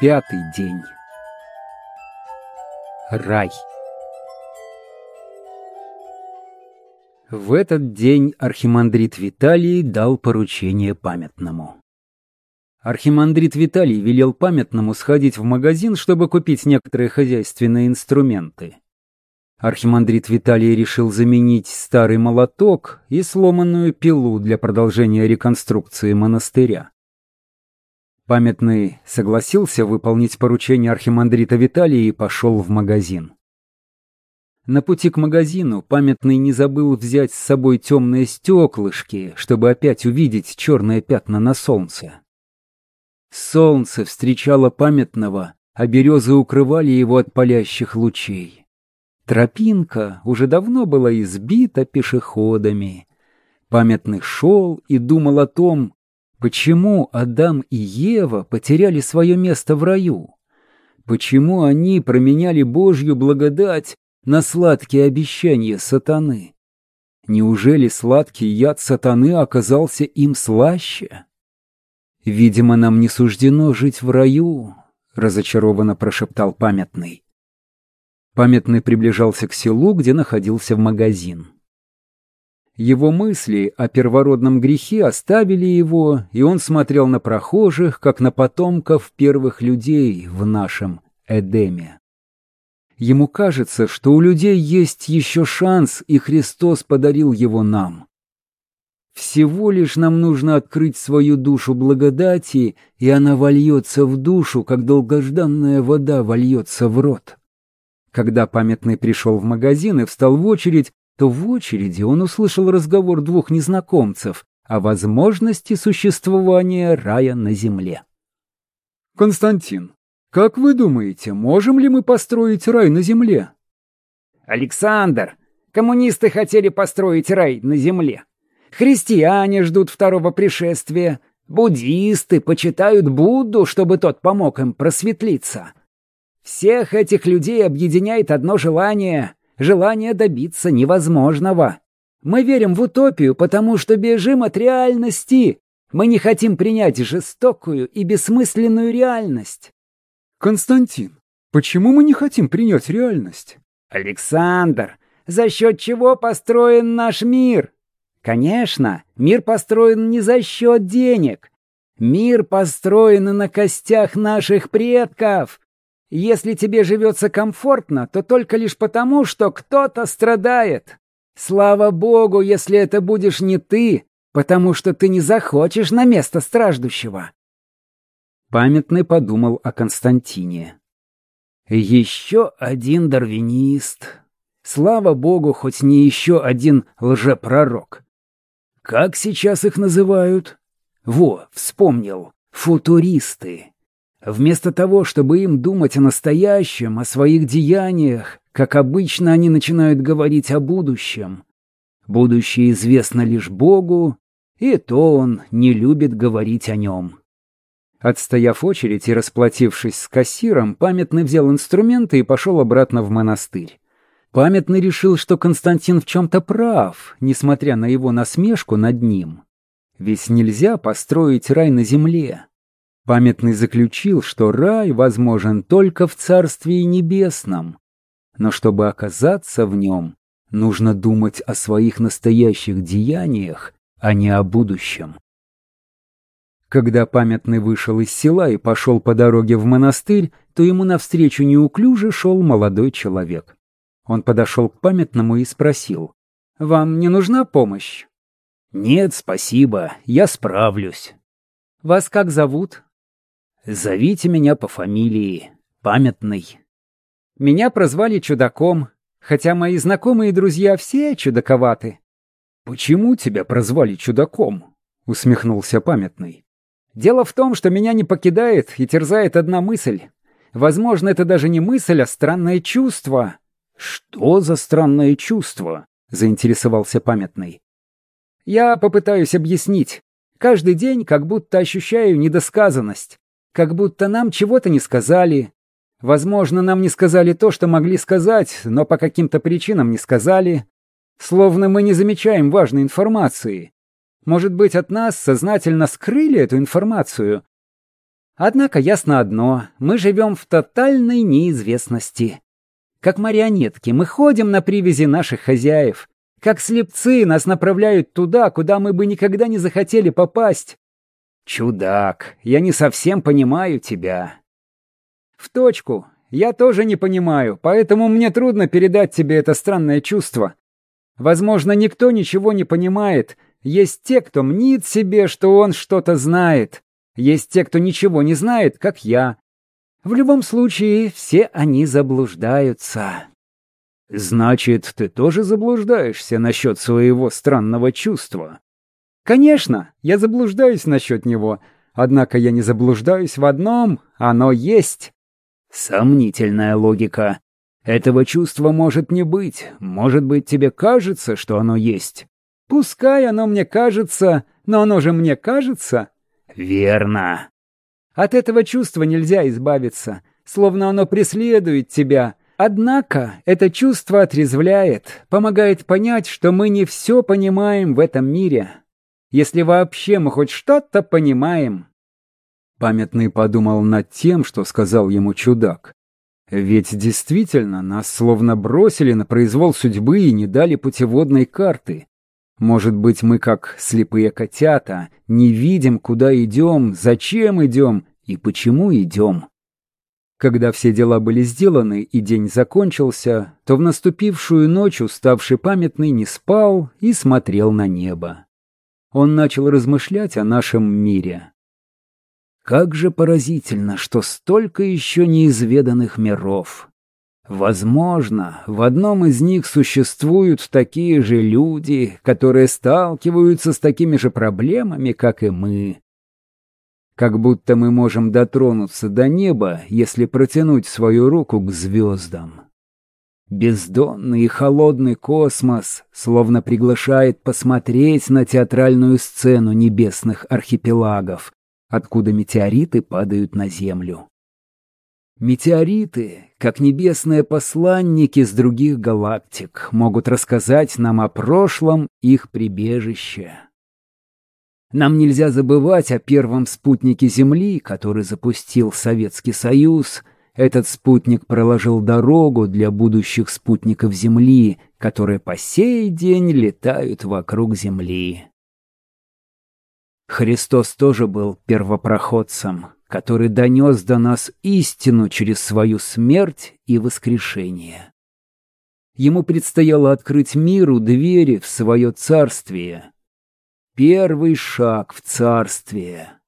Пятый день. Рай. В этот день архимандрит Виталий дал поручение памятному. Архимандрит Виталий велел памятному сходить в магазин, чтобы купить некоторые хозяйственные инструменты. Архимандрит Виталий решил заменить старый молоток и сломанную пилу для продолжения реконструкции монастыря. Памятный согласился выполнить поручение архимандрита Виталия и пошел в магазин. На пути к магазину памятный не забыл взять с собой темные стеклышки, чтобы опять увидеть черные пятна на солнце. Солнце встречало памятного, а березы укрывали его от палящих лучей. Тропинка уже давно была избита пешеходами. Памятный шел и думал о том, Почему Адам и Ева потеряли свое место в раю? Почему они променяли Божью благодать на сладкие обещания сатаны? Неужели сладкий яд сатаны оказался им слаще? «Видимо, нам не суждено жить в раю», — разочарованно прошептал памятный. Памятный приближался к селу, где находился в магазин. Его мысли о первородном грехе оставили его, и он смотрел на прохожих, как на потомков первых людей в нашем Эдеме. Ему кажется, что у людей есть еще шанс, и Христос подарил его нам. Всего лишь нам нужно открыть свою душу благодати, и она вольется в душу, как долгожданная вода вольется в рот. Когда памятный пришел в магазин и встал в очередь, то в очереди он услышал разговор двух незнакомцев о возможности существования рая на земле. «Константин, как вы думаете, можем ли мы построить рай на земле?» «Александр, коммунисты хотели построить рай на земле. Христиане ждут второго пришествия. Буддисты почитают Будду, чтобы тот помог им просветлиться. Всех этих людей объединяет одно желание желание добиться невозможного. Мы верим в утопию, потому что бежим от реальности. Мы не хотим принять жестокую и бессмысленную реальность. Константин, почему мы не хотим принять реальность? Александр, за счет чего построен наш мир? Конечно, мир построен не за счет денег. Мир построен на костях наших предков. Если тебе живется комфортно, то только лишь потому, что кто-то страдает. Слава богу, если это будешь не ты, потому что ты не захочешь на место страждущего. Памятный подумал о Константине. Еще один дарвинист. Слава богу, хоть не еще один лжепророк. Как сейчас их называют? Во, вспомнил. Футуристы. Вместо того, чтобы им думать о настоящем, о своих деяниях, как обычно они начинают говорить о будущем. Будущее известно лишь Богу, и то он не любит говорить о нем. Отстояв очередь и расплатившись с кассиром, памятный взял инструменты и пошел обратно в монастырь. Памятный решил, что Константин в чем-то прав, несмотря на его насмешку над ним. Ведь нельзя построить рай на земле. Памятный заключил, что рай возможен только в Царстве Небесном, но чтобы оказаться в нем, нужно думать о своих настоящих деяниях, а не о будущем. Когда памятный вышел из села и пошел по дороге в монастырь, то ему навстречу неуклюже шел молодой человек. Он подошел к памятному и спросил, «Вам не нужна помощь?» «Нет, спасибо, я справлюсь». «Вас как зовут?» Зовите меня по фамилии Памятный. Меня прозвали чудаком, хотя мои знакомые и друзья все чудаковаты. Почему тебя прозвали чудаком? усмехнулся Памятный. Дело в том, что меня не покидает и терзает одна мысль. Возможно, это даже не мысль, а странное чувство. Что за странное чувство? заинтересовался Памятный. Я попытаюсь объяснить. Каждый день как будто ощущаю недосказанность. Как будто нам чего-то не сказали. Возможно, нам не сказали то, что могли сказать, но по каким-то причинам не сказали. Словно мы не замечаем важной информации. Может быть, от нас сознательно скрыли эту информацию? Однако ясно одно — мы живем в тотальной неизвестности. Как марионетки мы ходим на привязи наших хозяев. Как слепцы нас направляют туда, куда мы бы никогда не захотели попасть. Чудак, я не совсем понимаю тебя. В точку. Я тоже не понимаю, поэтому мне трудно передать тебе это странное чувство. Возможно, никто ничего не понимает. Есть те, кто мнит себе, что он что-то знает. Есть те, кто ничего не знает, как я. В любом случае, все они заблуждаются. Значит, ты тоже заблуждаешься насчет своего странного чувства? Конечно, я заблуждаюсь насчет него. Однако я не заблуждаюсь в одном — оно есть. Сомнительная логика. Этого чувства может не быть. Может быть, тебе кажется, что оно есть. Пускай оно мне кажется, но оно же мне кажется. Верно. От этого чувства нельзя избавиться, словно оно преследует тебя. Однако это чувство отрезвляет, помогает понять, что мы не все понимаем в этом мире. Если вообще мы хоть что-то понимаем. Памятный подумал над тем, что сказал ему чудак. Ведь действительно нас словно бросили на произвол судьбы и не дали путеводной карты. Может быть, мы, как слепые котята, не видим, куда идем, зачем идем и почему идем. Когда все дела были сделаны и день закончился, то в наступившую ночь уставший памятный не спал и смотрел на небо. Он начал размышлять о нашем мире. Как же поразительно, что столько еще неизведанных миров. Возможно, в одном из них существуют такие же люди, которые сталкиваются с такими же проблемами, как и мы. Как будто мы можем дотронуться до неба, если протянуть свою руку к звездам. Бездонный и холодный космос словно приглашает посмотреть на театральную сцену небесных архипелагов, откуда метеориты падают на Землю. Метеориты, как небесные посланники с других галактик, могут рассказать нам о прошлом их прибежище. Нам нельзя забывать о первом спутнике Земли, который запустил Советский Союз. Этот спутник проложил дорогу для будущих спутников Земли, которые по сей день летают вокруг Земли. Христос тоже был первопроходцем, который донес до нас истину через свою смерть и воскрешение. Ему предстояло открыть миру двери в свое царствие. Первый шаг в царствие.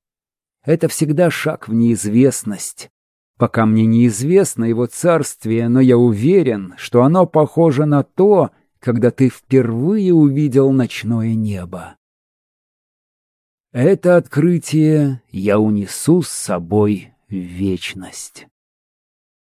Это всегда шаг в неизвестность. Пока мне неизвестно его царствие, но я уверен, что оно похоже на то, когда ты впервые увидел ночное небо. Это открытие я унесу с собой в вечность.